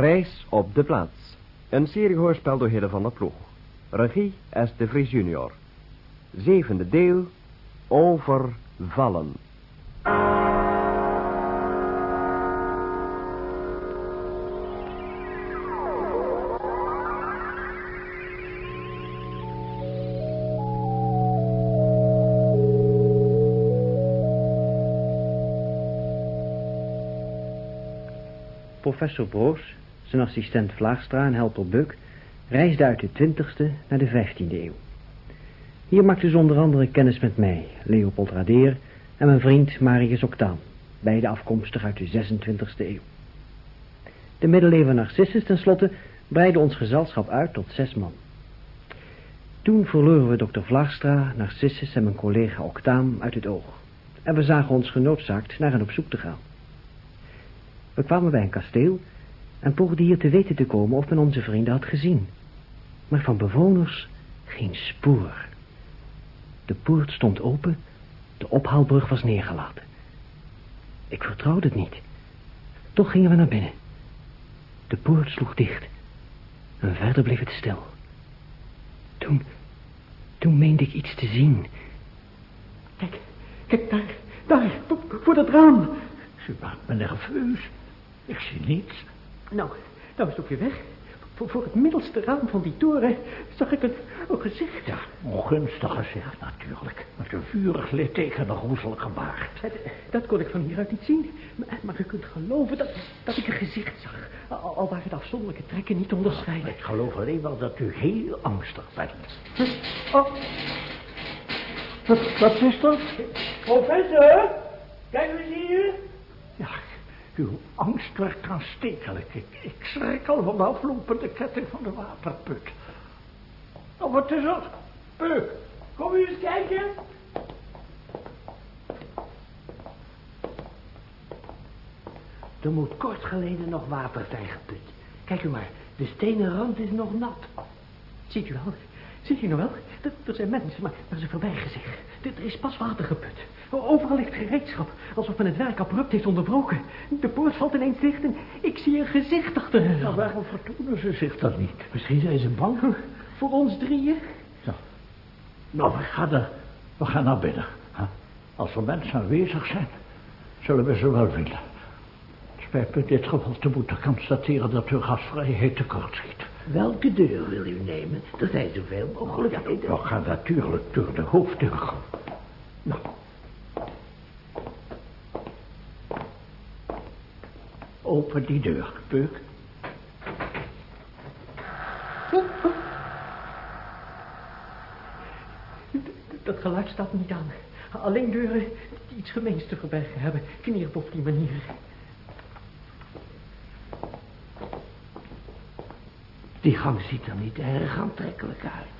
Reis op de plaats. Een seriehoorspel door Hidde van der Ploeg. Regie S. de Vries junior. Zevende deel. Overvallen. Professor Broos, zijn assistent Vlaagstra en helper Buk reisden uit de 20e naar de 15e eeuw. Hier maakten ze onder andere kennis met mij, Leopold Radeer, en mijn vriend Marius Octaan, beide afkomstig uit de 26e eeuw. De middeleeuwen Narcissus tenslotte breidde ons gezelschap uit tot zes man. Toen verloren we dokter Vlaagstra, Narcissus en mijn collega Octaan uit het oog. En we zagen ons genoodzaakt naar hen op zoek te gaan. We kwamen bij een kasteel en poogden hier te weten te komen of men onze vrienden had gezien. Maar van bewoners geen spoor. De poort stond open, de ophaalbrug was neergelaten. Ik vertrouwde het niet. Toch gingen we naar binnen. De poort sloeg dicht en verder bleef het stil. Toen, toen meende ik iets te zien. Kijk, kijk daar, daar, voor dat raam. Ze maakt me nerveus. Ik zie niets. Nou, nou is het ook weer weg. Voor, voor het middelste raam van die toren zag ik een, een gezicht. Ja, ongunstig gezicht natuurlijk. Met een vurig litteken en een roezelige baard. Dat, dat kon ik van hieruit niet zien. Maar, maar u kunt geloven dat, dat ik een gezicht zag. Al, al waren de afzonderlijke trekken niet te onderscheiden. Ik geloof alleen wel dat u heel angstig bent. Oh. Wat, wat is dat? Professor, kijk eens hier. Ja, uw angst werd aanstekelijk. Ik, ik schrik al van de aflopende ketting van de waterput. Oh, wat is dat? Peuk, kom eens kijken. Er moet kort geleden nog water zijn geput. Kijk u maar, de stenen rand is nog nat. Ziet u wel? Ziet u nou wel? Er, er zijn mensen, maar, maar ze voorbijgen zich. Er is pas water geput. Overal ligt gereedschap, alsof men het werk abrupt heeft onderbroken. De poort valt ineens dicht en ik zie een gezicht achter hen. Nou, waarom vertonen ze zich dat niet? Misschien zijn ze bang. Voor ons drieën? Zo. Nou, we gaan, er, we gaan naar binnen. hè. Als er mensen aanwezig zijn, zullen we ze wel vinden. Het spijt me in dit geval te moeten constateren dat uw gastvrijheid tekort schiet. Welke deur wil u nemen? Er zijn zoveel mogelijkheden. We gaan natuurlijk door de hoofddeur. Nou. Open die deur, Peuk. Dat geluid staat niet aan. Alleen deuren die iets gemeens te verbergen hebben, knierpen op die manier. Die gang ziet er niet erg aantrekkelijk uit.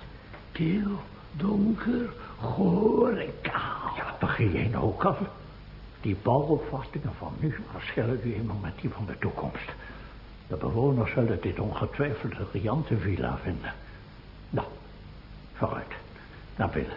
Kil, donker, goor en kaal. Ja, begin jij nou ook al? Die bouwopvattingen van nu verschillen nu eenmaal met die van de toekomst. De bewoners zullen dit ongetwijfeld een riante villa vinden. Nou, vooruit. Naar binnen.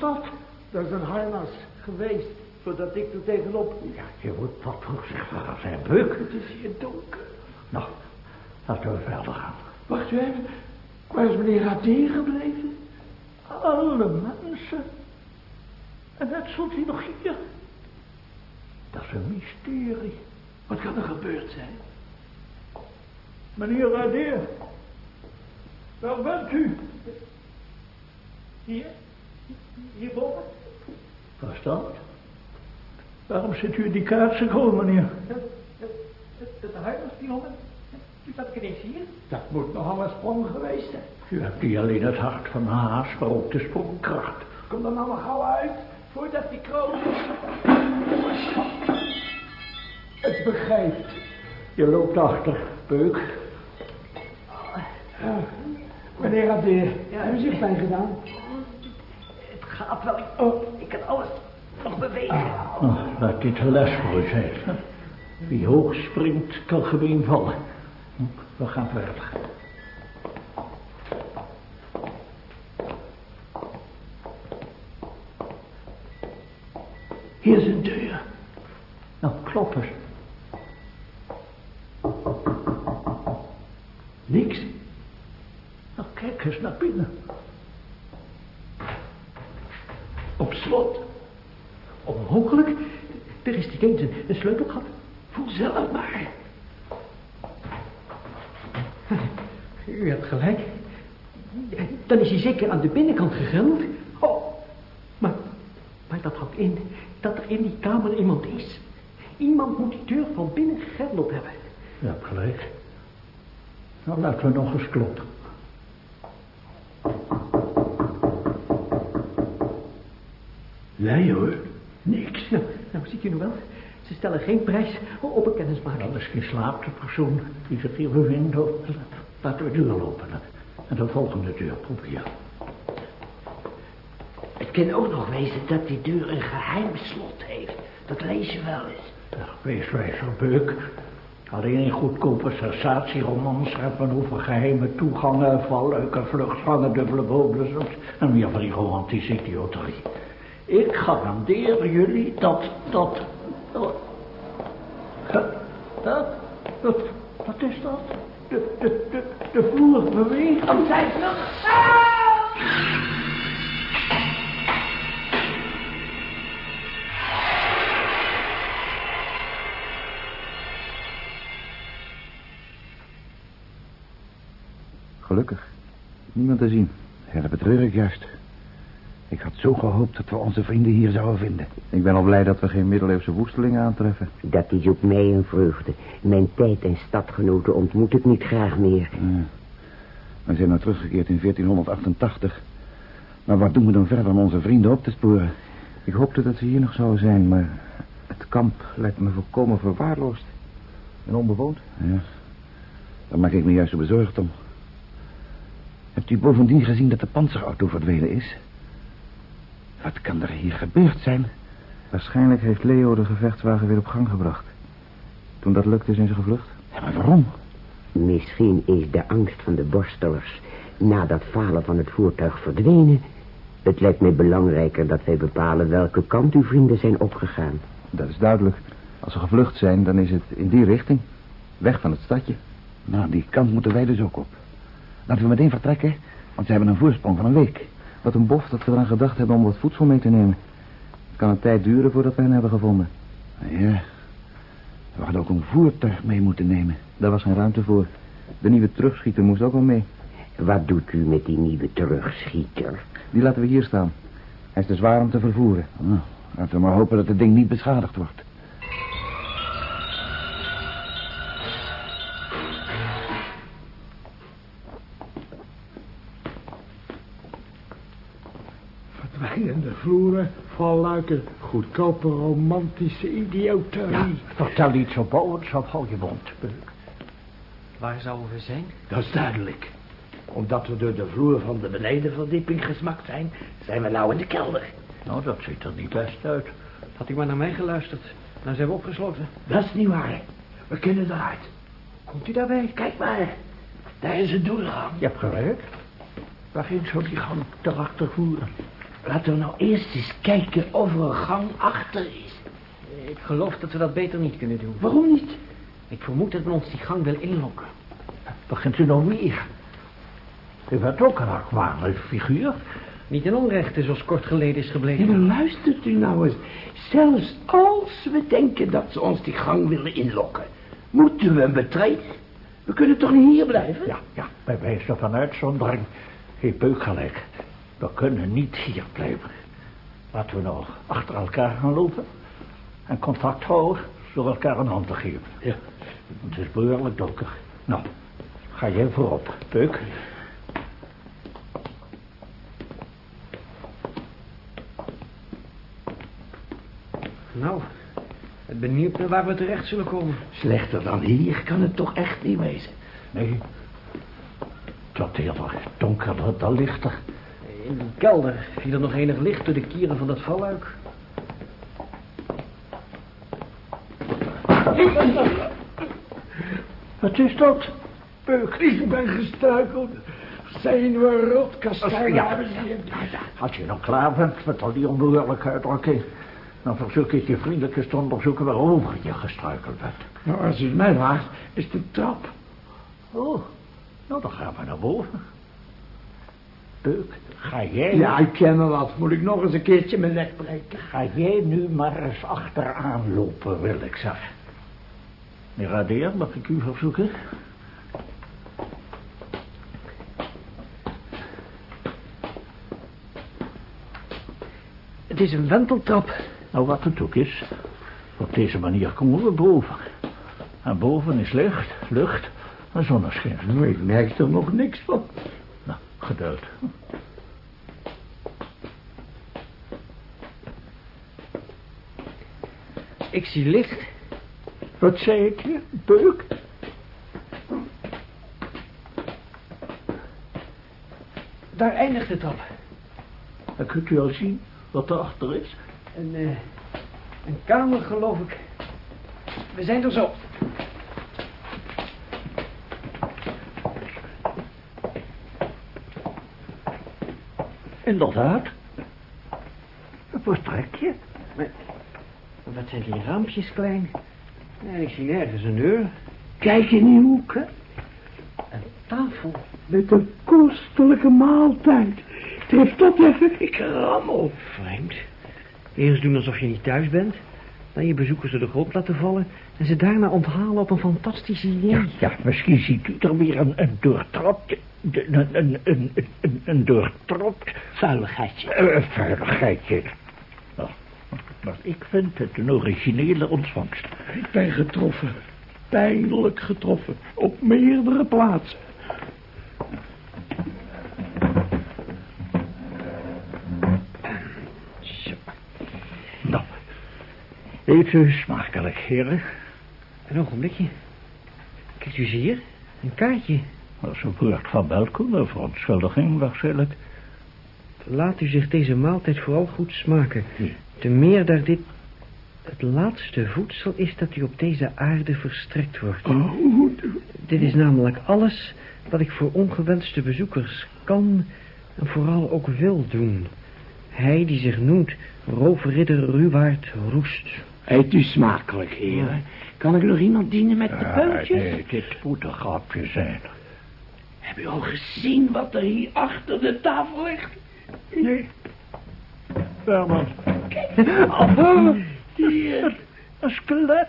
Dat? Dat is een harnas geweest, voordat ik er tegenop... Ja, je moet wat voorzichtiger zijn, Buk. Het is hier donker. Nou, laten we verder gaan. Wacht u even. Waar is meneer Adair gebleven? Alle mensen. En net stond hij nog hier. Dat is een mysterie. Wat kan er gebeurd zijn? Meneer Radeer. Waar bent u? Hier? Hierboven? Waar staat? Waarom zit u in die kaartsenkool, meneer? De die jongen? Die zat ik ineens hier? Dat moet nogal een sprong geweest zijn. U hebt niet alleen het hart van een haas, maar ook de sprongkracht. Kom dan maar gauw uit, voordat die kroon... Het begrijpt. Je loopt achter, Peuk. Meneer Adair, hebben ze pijn gedaan? gaat. Ik, oh, ik kan alles nog bewegen. Ah, nou, Laat dit een les voor u zijn. Wie hoog springt, kan gemeen vallen. We gaan verder. Hier is een deur. Nou, kloppen. Niks. Nou, kijk eens naar binnen. Slot. Onmogelijk. Er is niet eens een, sleutelgat. Voel zelf maar. U hebt gelijk. Dan is hij zeker aan de binnenkant gegrendeld. Oh, maar, maar dat houdt in dat er in die kamer iemand is. Iemand moet die deur van binnen gegrendeld hebben. Je hebt gelijk. Nou, laten we nog eens kloppen. Ziet u nu wel. Ze stellen geen prijs op een kennismaking. Nou, misschien slaapt de persoon die zich hier bevindt. of- Laten we de deur openen. En de volgende deur proberen. Het kan ook nog wezen dat die deur een geheim slot heeft. Dat lees je wel eens. Ja, wees wijzer, Beuk. Alleen een goedkope sensatieroman schrijven over geheime toegangen, valluiken, vluchtgangen, dubbele bodens en meer van die romantische idioterie. Ik garandeer jullie dat, dat, dat, dat, wat is dat? De, de, de, de vloer beweegt. Oh, zij nog... Gelukkig. Niemand te zien. Ja, dat betreur ik juist. Ik had zo gehoopt dat we onze vrienden hier zouden vinden. Ik ben al blij dat we geen middeleeuwse woestelingen aantreffen. Dat is op mij een vreugde. Mijn tijd en stadgenoten ontmoet ik niet graag meer. Ja. We zijn nou teruggekeerd in 1488. Maar wat doen we dan verder om onze vrienden op te sporen? Ik hoopte dat ze hier nog zouden zijn, maar het kamp lijkt me volkomen verwaarloosd. En onbewoond. Ja, daar maak ik me juist zo bezorgd om. Hebt u bovendien gezien dat de panzerauto verdwenen is? Wat kan er hier gebeurd zijn? Waarschijnlijk heeft Leo de gevechtswagen weer op gang gebracht. Toen dat lukte zijn ze gevlucht. Ja, maar waarom? Misschien is de angst van de borstelers na dat falen van het voertuig verdwenen. Het lijkt mij belangrijker dat wij bepalen welke kant uw vrienden zijn opgegaan. Dat is duidelijk. Als ze gevlucht zijn, dan is het in die richting. Weg van het stadje. Nou, die kant moeten wij dus ook op. Laten we meteen vertrekken, want ze hebben een voorsprong van een week. Wat een bof dat we eraan gedacht hebben om wat voedsel mee te nemen. Het kan een tijd duren voordat we hen hebben gevonden. Ja, we hadden ook een voertuig mee moeten nemen. Daar was geen ruimte voor. De nieuwe terugschieter moest ook wel mee. Wat doet u met die nieuwe terugschieter? Die laten we hier staan. Hij is te zwaar om te vervoeren. Nou, laten we maar hopen dat het ding niet beschadigd wordt. Vloeren, valluiken, goedkope romantische idioterie. Ja, vertel iets opbouwends of hou je mond. Waar zouden we zijn? Dat is duidelijk. Omdat we door de vloer van de benedenverdieping gesmakt zijn, zijn we nou in de kelder. Nou, dat ziet er niet best uit. Had u maar naar mij geluisterd. Nou zijn we opgesloten. Dat is niet waar. We kunnen eruit. Komt u daarbij? Kijk maar. Daar is een doorgang. Je hebt gelijk. Waarheen zou die gang erachter voeren? Laten we nou eerst eens kijken of er een gang achter is. Ik geloof dat we dat beter niet kunnen doen. Waarom niet? Ik vermoed dat men ons die gang wil inlokken. Begint u nou weer? U bent ook een akwaardig figuur. Niet in onrechte, zoals kort geleden is Ja, gebleken. maar luistert u nou eens. Zelfs als we denken dat ze ons die gang willen inlokken, moeten we hem betreden. We kunnen toch niet hier blijven? Ja, ja, bij wijze van uitzondering heeft Beuk gelijk. We kunnen niet hier blijven. Laten we nou achter elkaar gaan lopen. En contact houden door elkaar een hand te geven. Ja. Het is behoorlijk donker. Nou, ga jij voorop, Beuk. Nou, ik ben benieuwd naar waar we terecht zullen komen. Slechter dan hier kan het toch echt niet wezen. Nee. Dat eerder donkerder dan lichter. In die kelder viel er nog enig licht door de kieren van dat valluik. Wat is dat? Beuk. Ik ben gestruikeld. Zijn we rot, kastijn? Ja, Als je nog klaar bent met al die onbehoorlijke uitdrukking... dan verzoek ik je vriendelijk eens te onderzoeken waarover je gestruikeld bent. Nou, als u het mij vraagt, is de trap. Oh, Nou, dan gaan we naar boven. Beuk, ga jij... Ja, ik ken me wat. Moet ik nog eens een keertje mijn nek breken? Ga jij nu maar eens achteraan lopen, wil ik zeggen. Miradeer, mag ik u verzoeken? Het is een wenteltrap. Nou, wat het ook is. Op deze manier komen we boven. En boven is licht, lucht en zonneschijn. Nou, ik merk er nog niks van. Geduld. Ik zie licht. Wat zei ik je, Beuk? Daar eindigt de trap. Dan kunt u al zien wat erachter is. Een, eh, een kamer, geloof ik. We zijn er zo. Inderdaad. Een vertrekje. Wat zijn die raampjes klein? Nee, ik zie nergens een deur. Kijk in die hoeken. Een tafel. Met een kostelijke maaltijd. Tref dat even, ik rammel. Vreemd. Eerst doen alsof je niet thuis bent. Dan je bezoekers door de grond laten vallen. En ze daarna onthalen op een fantastisch idee. Ja, ja, misschien ziet u er weer een, een. Een, een, een, doortrapt... Vuiligheidje. eh, veiligheidje. Nou, maar ik vind het een originele ontvangst. Ik ben getroffen. Pijnlijk getroffen. Op meerdere plaatsen. Zo. Nou, u smakelijk, heren. Een ogenblikje. Kijkt u eens hier. Een kaartje. Dat is een woord van welkom, een verontschuldiging waarschijnlijk. Laat u zich deze maaltijd vooral goed smaken. Ja. Te meer daar dit het laatste voedsel is dat u op deze aarde verstrekt wordt. Oh, Dit is namelijk alles wat ik voor ongewenste bezoekers kan en vooral ook wil doen. Hij die zich noemt roofridder Ruwaard Roest. eet u smakelijk, heren. Kan ik nog iemand dienen met de peultjes? nee, dit moet een grapje zijn. Heb u al gezien wat er hier achter de tafel ligt? Nee. Herman, Oh, hier. een skelet.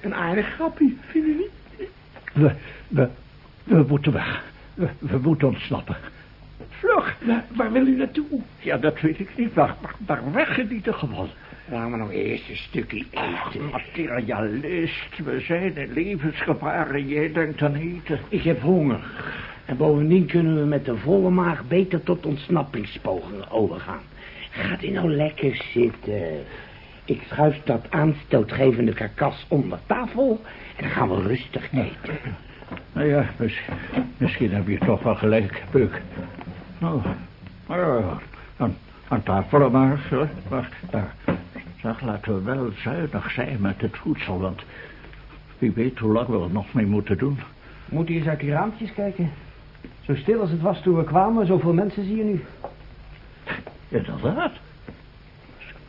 Een aardig grapje, vind je niet? We, we, we moeten weg. We, we moeten ontsnappen. Vlug. Waar, waar wil u naartoe? Ja, dat weet ik niet, weg in ieder geval. Laten we nog eerst een stukje eten. materialist, we zijn in levensgevaar en jij denkt aan eten. Ik heb honger. En bovendien kunnen we met de volle maag beter tot ontsnappingspogingen overgaan. Gaat u nou lekker zitten. Ik schuif dat aanstootgevende karkas onder tafel en dan gaan we rustig eten. Nou ja, misschien, misschien heb je toch wel gelijk, Beuk. Nou, nou ja, aan, aan tafel maar, hè. maar daar. Zeg, laten we wel zuinig zijn met het voedsel, want wie weet hoe lang we er nog mee moeten doen. Moet u eens uit die raampjes kijken. Zo stil als het was toen we kwamen, zoveel mensen zie je nu. Inderdaad.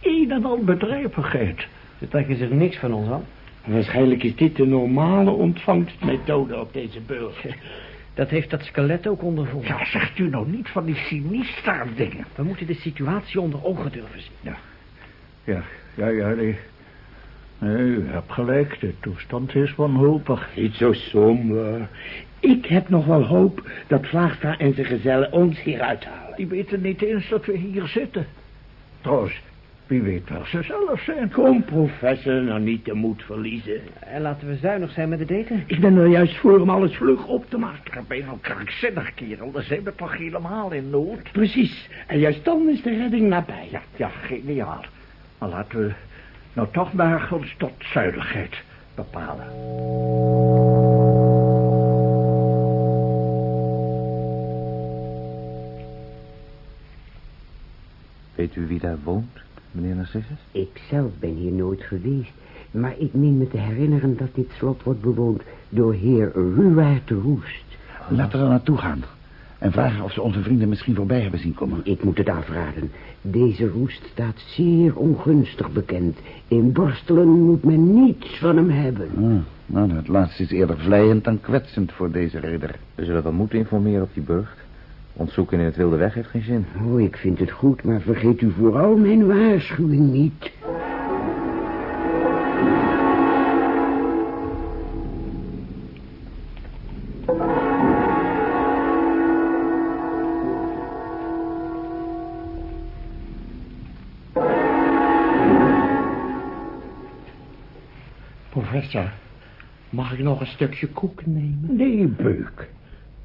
Een en al bedrijvigheid. Ze trekken zich niks van ons aan. Waarschijnlijk is dit de normale ontvangstmethode op deze beurs. Dat heeft dat skelet ook ondervonden. Ja, zegt u nou niet van die sinistra dingen. We moeten de situatie onder ogen durven zien. Ja, ja, ja, ja, nee. Nee, u hebt gelijk, de toestand is wanhopig. Niet zo somber. Ik heb nog wel hoop dat Vlaagstra en zijn gezellen ons hier uithalen. Die weten niet eens dat we hier zitten. Trouwens, wie weet waar ze zelf zijn. Kom, professor, nou niet de moed verliezen. En laten we zuinig zijn met het eten. Ik ben er juist voor om alles vlug op te maken. Ik ben een krankzinnig kerel, dan zijn we toch helemaal in nood. Precies. En juist dan is de redding nabij. Ja, ja, geniaal. Maar laten we nou toch maar ons tot zuinigheid bepalen. Weet u wie daar woont, meneer Narcissus? Ik zelf ben hier nooit geweest. Maar ik meen me te herinneren dat dit slot wordt bewoond door heer Ruwaard Roest. Laten we er naartoe gaan. En vragen of ze onze vrienden misschien voorbij hebben zien komen. Ik moet het afraden. Deze roest staat zeer ongunstig bekend. In Borstelen moet men niets van hem hebben. Ah, nou, het laatste is eerder vleiend dan kwetsend voor deze ridder. We zullen wel moeten informeren op die burcht. Ontzoeken in het wilde weg heeft geen zin. Oh, ik vind het goed, maar vergeet u vooral mijn waarschuwing niet. Professor, mag ik nog een stukje koek nemen? Nee, Beuk.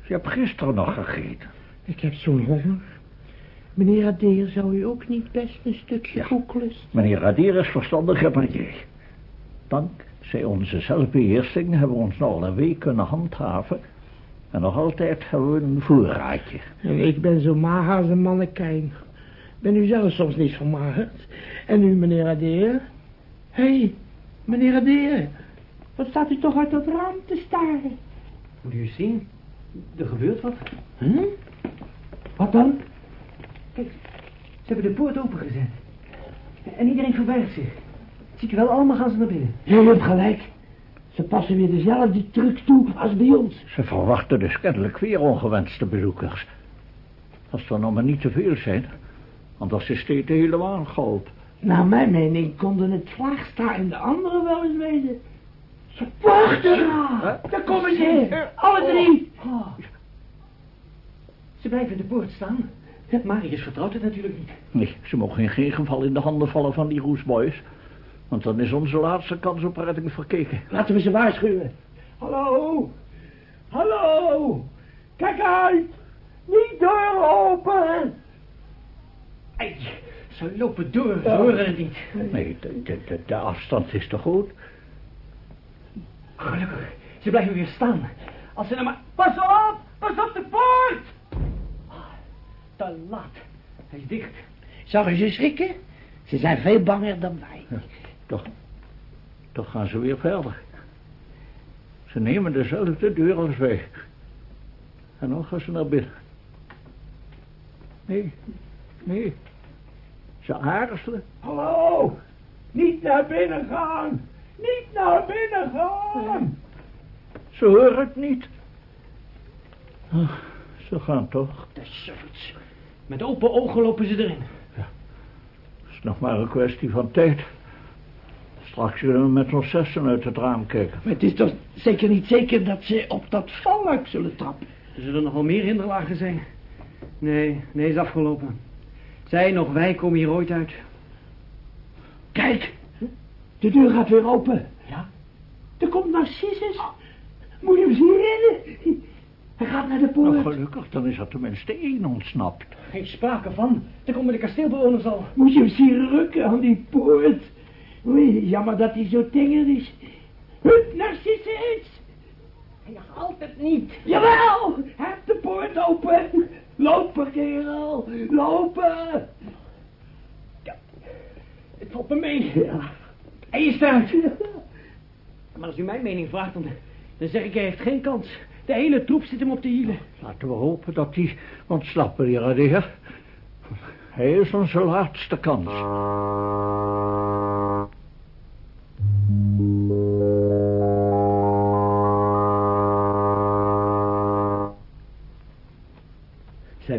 Je hebt gisteren nog gegeten. Ik heb zo'n honger. Meneer Adair, zou u ook niet best een stukje Ja. koek lusten? Meneer Radier is verstandiger dan jij. Dankzij onze zelfbeheersing hebben we ons nog al een week kunnen handhaven. En nog altijd hebben we een voorraadje. Ik ben zo mager als een mannekijn. Ben u zelf soms niet vermagerd? En u, meneer Adair? Hé, hey, meneer Adair. Wat staat u toch uit dat raam te staren? Moet u eens zien. Er gebeurt wat. Huh? Wat dan? Kijk, ze hebben de poort opengezet. En iedereen verbergt zich. Ziet u wel, allemaal gaan ze naar binnen. U hebt gelijk. Ze passen weer dezelfde truc toe als bij ons. Ze verwachten dus kennelijk weer ongewenste bezoekers. Als er nog maar niet te veel zijn, anders is dit helemaal goud. Naar mijn mening konden het Vlaagstra en de anderen wel eens weten. Ze wachten! Daar komen ze! Alle drie! Oh. Ze blijven in de poort staan. Marius vertrouwt het natuurlijk niet. Nee, ze mogen in geen geval in de handen vallen van die roesboys. Want dan is onze laatste kans op redding verkeken. Laten we ze waarschuwen. Hallo! Hallo! Kijk uit! Niet deur open! Ze lopen door, ze horen het niet. Nee, de, de, de, afstand is te goed. Gelukkig, ze blijven weer staan. Als ze nou maar... Pas op! Pas op de poort! Ah, Te laat. Hij is dicht. Zag u ze schrikken? Ze zijn veel banger dan wij. Toch, toch gaan ze weer verder. Ze nemen dezelfde deur als wij. En dan gaan ze naar binnen. Nee, nee. Ze aarzelen. Hallo! Niet naar binnen gaan! Niet naar binnen gaan! Ze horen het niet. Ze gaan toch. De sufferts. Met open ogen lopen ze erin. Het is nog maar een kwestie van tijd. Straks zullen we met ons zessen uit het raam kijken. Maar het is toch zeker niet zeker dat ze op dat valluik zullen trappen? Er zullen nog wel meer hinderlagen zijn. Nee, nee, is afgelopen. Zij nog wij komen hier ooit uit. Kijk! De deur gaat weer open. Ja? Er komt Narcissus. Moet je hem zien rennen? Hij gaat naar de poort. Nou, gelukkig, dan is er tenminste één ontsnapt. Geen sprake van. Dan komen de kasteelbewoners al. Moet je hem zien rukken aan die poort. Oei, jammer dat hij zo tenger is. Hup, Narcissus! Hij haalt het niet. Jawel! Hij heeft de poort open. Lopen, kerel. Lopen. Het valt me mee. Ja. Hij is eruit. Maar als u mijn mening vraagt, dan, dan zeg ik, hij heeft geen kans. De hele troep zit hem op de hielen. Laten we hopen dat hij ontsnapt, meneer Adair. Hij is onze laatste kans.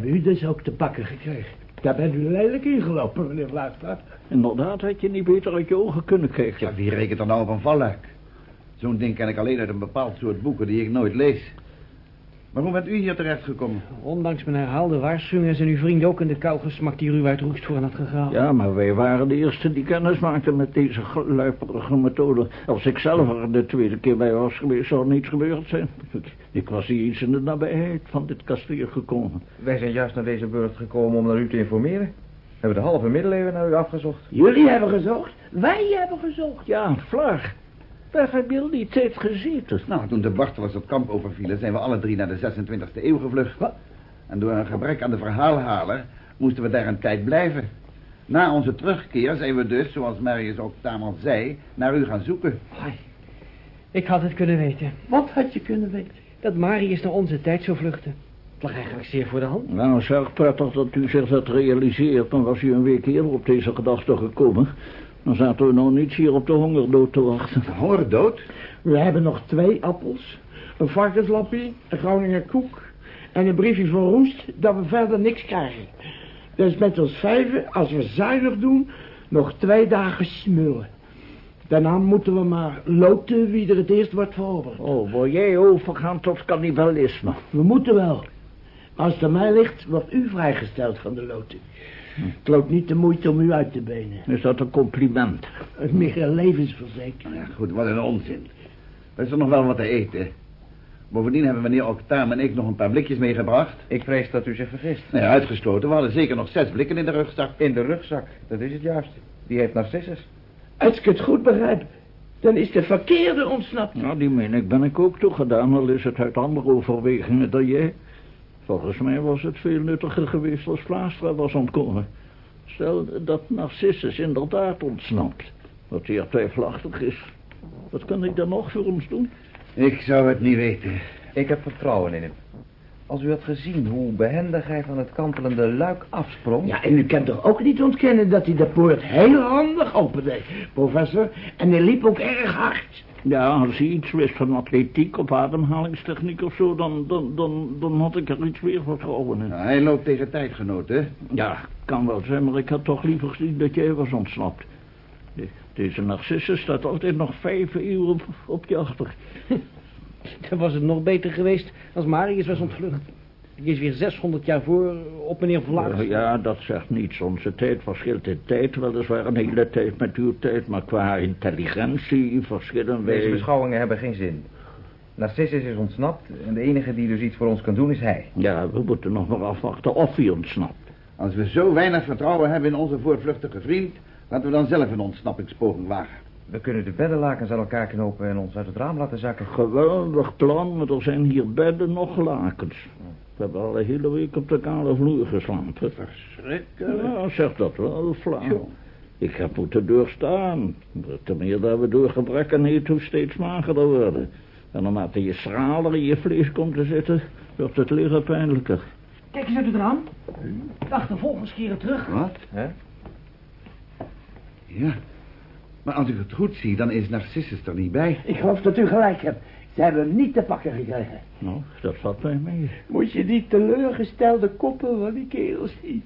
Hebben u dus ook te pakken gekregen. Daar bent u lelijk ingelopen, meneer Vlaagstraat. Inderdaad, had je niet beter uit je ogen kunnen kijken. Ja, wie rekent er nou op een valluik? Zo'n ding ken ik alleen uit een bepaald soort boeken die ik nooit lees. Waarom bent u hier terechtgekomen? Ondanks mijn herhaalde waarschuwingen zijn uw vrienden ook in de kou gesmakt die u uit Roest voor had gegraven. Ja, maar wij waren de eerste die kennis maakten met deze gluiperige methode. Als ik zelf er de tweede keer bij was geweest, zou er niets gebeurd zijn. Ik, ik was hier eens in de nabijheid van dit kasteel gekomen. Wij zijn juist naar deze burcht gekomen om naar u te informeren. We hebben de halve middeleeuwen naar u afgezocht. Jullie hebben gezocht. Wij hebben gezocht. Ja, Vlaag. Waar heb je al die tijd gezeten? Nou, toen de Bartelers het kamp overvielen, zijn we alle drie naar de 26e eeuw gevlucht. En door een gebrek aan de verhaalhaler moesten we daar een tijd blijven. Na onze terugkeer zijn we dus, zoals Marius ook tamelijk zei, naar u gaan zoeken. Ai, Ik had het kunnen weten. Wat had je kunnen weten? Dat Marius naar onze tijd zou vluchten. Het lag eigenlijk zeer voor de hand. Nou, zeg, prettig dat u zich dat realiseert. Dan was u een week eerder op deze gedachte gekomen. Dan zaten we nog niet hier op de hongerdood te wachten. Hongerdood? We hebben nog twee appels, een varkenslappie, een Groninger koek en een briefje van Roest dat we verder niks krijgen. Dus met ons vijven, als we zuinig doen, nog twee dagen smullen. Daarna moeten we maar loten wie er het eerst wordt veroverd. Oh, wil jij overgaan tot cannibalisme? We moeten wel. Maar als het aan mij ligt, wordt u vrijgesteld van de loten. Het loopt niet de moeite om u uit te benen. Is dat een compliment? Het meer een levensverzekering. Ja, goed, wat een onzin. Er is er nog wel wat te eten. Bovendien hebben meneer Octaam en ik nog een paar blikjes meegebracht. Ik vrees dat u zich vergist. Nee, uitgesloten. We hadden zeker nog zes blikken in de rugzak. In de rugzak, dat is het juist. Die heeft Narcissus. Als ik het goed begrijp, dan is de verkeerde ontsnapt. Nou, die mening ben ik ook toegedaan, al is het uit andere overwegingen dan jij. Volgens mij was het veel nuttiger geweest als Vlaastra was ontkomen. Stel dat Narcissus inderdaad ontsnapt, wat zeer twijfelachtig is. Wat kan ik dan nog voor ons doen? Ik zou het niet weten. Ik heb vertrouwen in hem. Als u had gezien hoe behendig hij van het kantelende luik afsprong... Ja, en u kent toch ook niet ontkennen dat hij de poort heel handig opendeed, professor? En hij liep ook erg hard. Ja, als hij iets wist van atletiek of ademhalingstechniek of zo, dan, dan, dan, dan had ik er iets meer vertrouwen in. Nou, hij loopt tegen tijdgenoten. Ja, kan wel zijn, maar ik had toch liever gezien dat jij was ontsnapt. De- Deze Narcissus staat altijd nog vijf uur op, op je achter. Dan was het nog beter geweest als Marius was ontvlucht. Die is weer 600 jaar voor op meneer Vlaars. Ja, dat zegt niets. Onze tijd verschilt in tijd weliswaar een hele tijd met uw tijd, maar qua intelligentie verschillen wij... Deze beschouwingen hebben geen zin. Narcissus is ontsnapt en de enige die dus iets voor ons kan doen is hij. Ja, we moeten nog maar afwachten of hij ontsnapt. Als we zo weinig vertrouwen hebben in onze voortvluchtige vriend... laten we dan zelf een ontsnappingspoging wagen. We kunnen de beddenlakens aan elkaar knopen en ons uit het raam laten zakken. Geweldig plan, maar er zijn hier bedden nog lakens. We hebben al de hele week op de kale vloer geslapen. Verschrikkelijk. Ja, zeg dat wel, flauw. Ik heb moeten doorstaan. Ten meer dat we door gebrek aan eten steeds magerder worden. En naarmate je schraler in je vlees komt te zitten, wordt het liggen pijnlijker. Kijk eens uit het raam. De achtervolgers keren terug. Wat? Hè? Ja. Maar als ik het goed zie, dan is Narcissus er niet bij. Ik geloof dat u gelijk hebt. Ze hebben hem niet te pakken gekregen. Nou, dat valt mij mee. Moet je die teleurgestelde koppen van die kerels zien?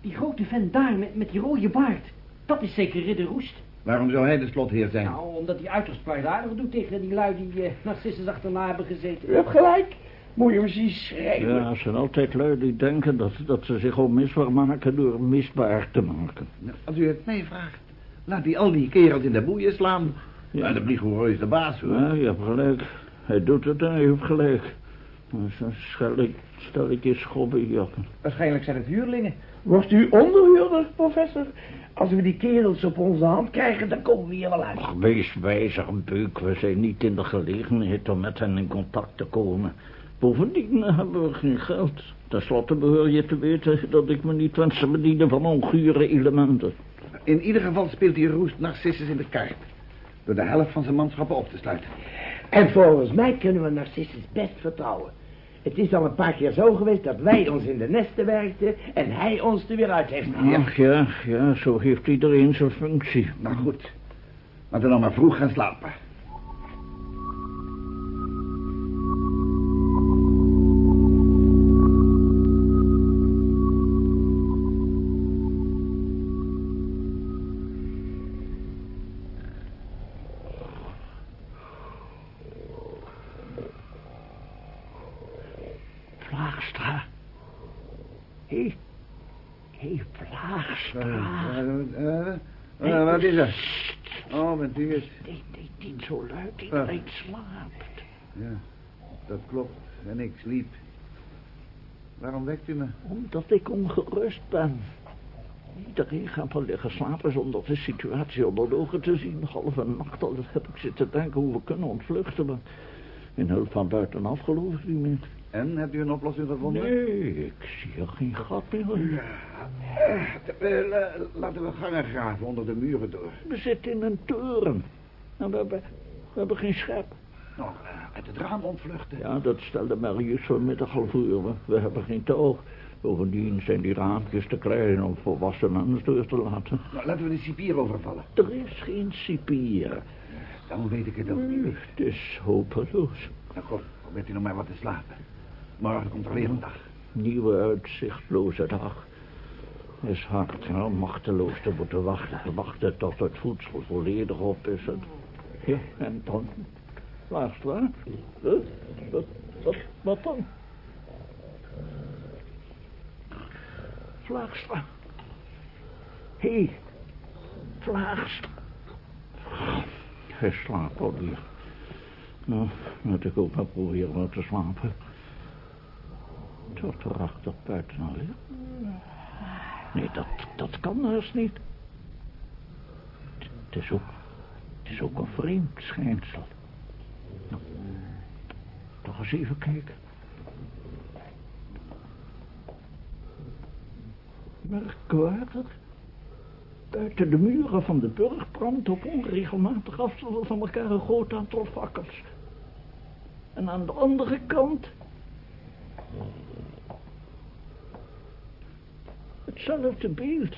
Die grote vent daar met, met die rode baard. Dat is zeker Ridder Roest. Waarom zou hij de slotheer zijn? Nou, omdat hij uiterst kwaadaardig doet tegen die lui die uh, Narcissus achterna hebben gezeten. U hebt gelijk. Moet je hem zien schrijven. Ja, er zijn altijd lui die denken dat, dat ze zich onmisbaar maken door misbaar te maken. Nou, als u het mij vraagt, laat hij al die kerels in de boeien slaan. Ja. Ja. de Bligoer is de baas, hoor. Ja, je hebt gelijk. Hij doet het en hij heeft gelijk. Zo'n stelletje, stelletje schobbenjakken. Waarschijnlijk zijn het huurlingen. Wordt u onderhuurder, professor? Als we die kerels op onze hand krijgen, dan komen we hier wel uit. Ach, wees wijzer, Beuk. We zijn niet in de gelegenheid om met hen in contact te komen. Bovendien hebben we geen geld. Ten slotte behoor je te weten dat ik me niet wens te bedienen van ongure elementen. In ieder geval speelt die roest Narcissus in de kaart. Door de helft van zijn manschappen op te sluiten. En volgens mij kunnen we Narcissus best vertrouwen. Het is al een paar keer zo geweest dat wij ons in de nesten werkten en hij ons er weer uit heeft gehaald. Ach ja, ja, zo heeft iedereen zijn functie. Nou goed. Laten we dan maar vroeg gaan slapen. Vlaagstra. Hé, hé, Vlaagstra. Eh, eh, eh, wat is er? Oh, bent u het? Nee, nee, niet zo luid, iedereen slaapt. Ja, dat klopt. En ik sliep. Waarom wekt u me? Omdat ik ongerust ben. Iedereen gaat wel liggen slapen zonder de situatie onder de ogen te zien. Halve nacht al heb ik zitten denken hoe we kunnen ontvluchten. Maar in hulp van buitenaf geloof ik niet meer. En, hebt u een oplossing gevonden? Nee, ik zie er geen gat meer. Eh, eh, la- laten we gangen graven onder de muren door. We zitten in een toren. En we hebben, we hebben geen schep. Nou, eh, Uit het raam ontvluchten. Ja, dat stelde Marius vanmiddag al voor. We hebben geen toog. Bovendien zijn die raampjes te klein om volwassenen door te laten. Nou, laten we de cipier overvallen. Er is geen cipier. Dan weet ik het ook niet. Het is hopeloos. Nou, kom, probeert u nog maar wat te slapen. Morgen komt er weer een dag. Nieuwe uitzichtloze dag. Is hard machteloos te moeten wachten. Wachten tot het voedsel volledig op is. Ja, en dan? Laagstra? Huh? Wat, wat, wat dan? Vlaagstra. Hé, hey, Vlaagstra. Hij slaapt alweer. Nou, laat ik ook maar proberen te slapen. Tot erachter buiten al? Nee, dat, dat kan dus niet. Het- is ook, het is ook een vreemd schijnsel. Nou, toch eens even kijken. Merkwaardig. Buiten de muren van de burg brandt op onregelmatig afstanden van elkaar een groot aantal fakkels. En aan de andere kant... Hetzelfde beeld.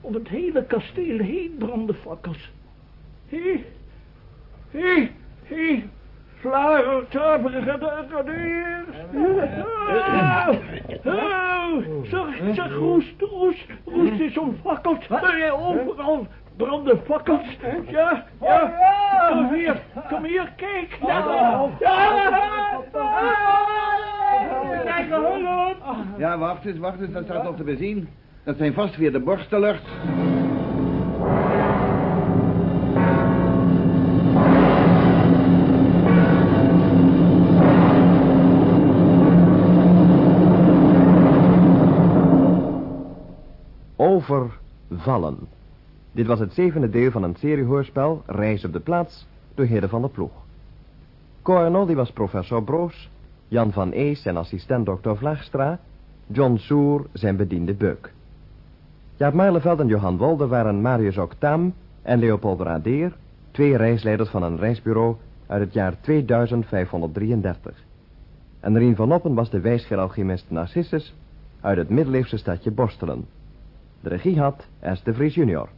Om het hele kasteel heen branden fakkels. Hé, hé, hé, Vlaar, brigadier. Oh, zeg, zeg, Roest, Roest, Roest is omfakkeld. Eh, Overal branden fakkels. Ja, ja, kom hier, kom hier, kijk. Ja, ja, hulp. Ja, wacht eens, wacht eens, dat staat nog te bezien. Dat zijn vast weer de borstelers. Overvallen. Dit was het zevende deel van een seriehoorspel Reis op de plaats door Hidde van der Ploeg. Coronel die was professor Broos, Jan van Ees zijn assistent dokter Vlaagstra, John Soer zijn bediende Beuk. Jaap Meileveld en Johan Wolde waren Marius Octaam en Leopold Radeer, twee reisleiders van een reisbureau uit het jaar 2533. En Rien van Oppen was de wijsgeer-alchemist Narcissus uit het middeleeuwse stadje Borstelen. De regie had S. de Vries junior.